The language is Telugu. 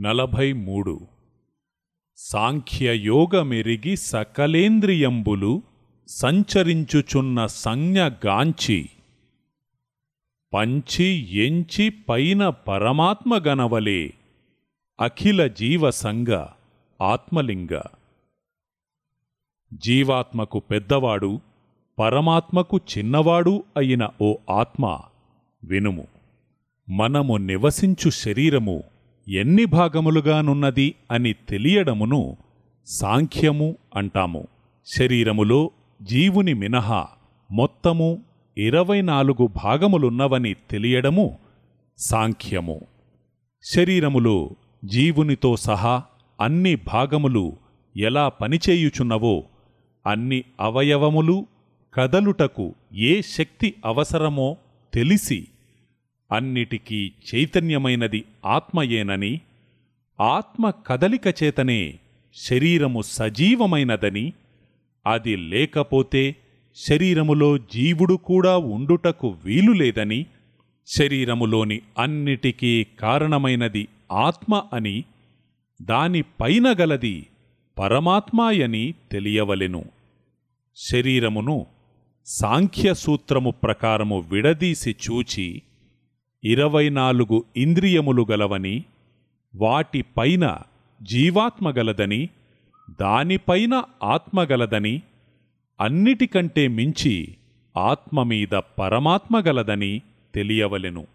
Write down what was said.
నలభై మూడు సాంఖ్యయోగమెరిగి సకలేంద్రియంబులు సంచరించుచున్న సంజ్ఞగాంచి పంచి ఎంచి పైన పరమాత్మగనవలే అఖిల జీవసంగ ఆత్మలింగ. జీవాత్మకు పెద్దవాడు పరమాత్మకు చిన్నవాడు అయిన ఓ ఆత్మ వినుము. మనము నివసించు శరీరము ఎన్ని భాగములుగానున్నది అని తెలియడమును సాంఖ్యము అంటాము. శరీరములో జీవుని మినహా మొత్తము ఇరవై నాలుగు భాగములున్నవని తెలియడము సాంఖ్యము. శరీరములో జీవునితో సహా అన్ని భాగములు ఎలా పనిచేయుచున్నవో అన్ని అవయవములు కదలుటకు ఏ శక్తి అవసరమో తెలిసి అన్నిటికీ చైతన్యమైనది ఆత్మయేనని ఆత్మ కదలిక చేతనే శరీరము సజీవమైనదని అది లేకపోతే శరీరములో జీవుడు కూడా ఉండుటకు వీలులేదని శరీరములోని అన్నిటికీ కారణమైనది ఆత్మ అని దానిపైన గలది పరమాత్మాయని తెలియవలెను. శరీరమును సాంఖ్యసూత్రము ప్రకారము విడదీసి చూచి ఇరవై నాలుగు ఇంద్రియములు గలవని వాటిపైన జీవాత్మగలదని దానిపైన ఆత్మగలదని అన్నిటికంటే మించి ఆత్మ మీద పరమాత్మగలదని తెలియవలెను.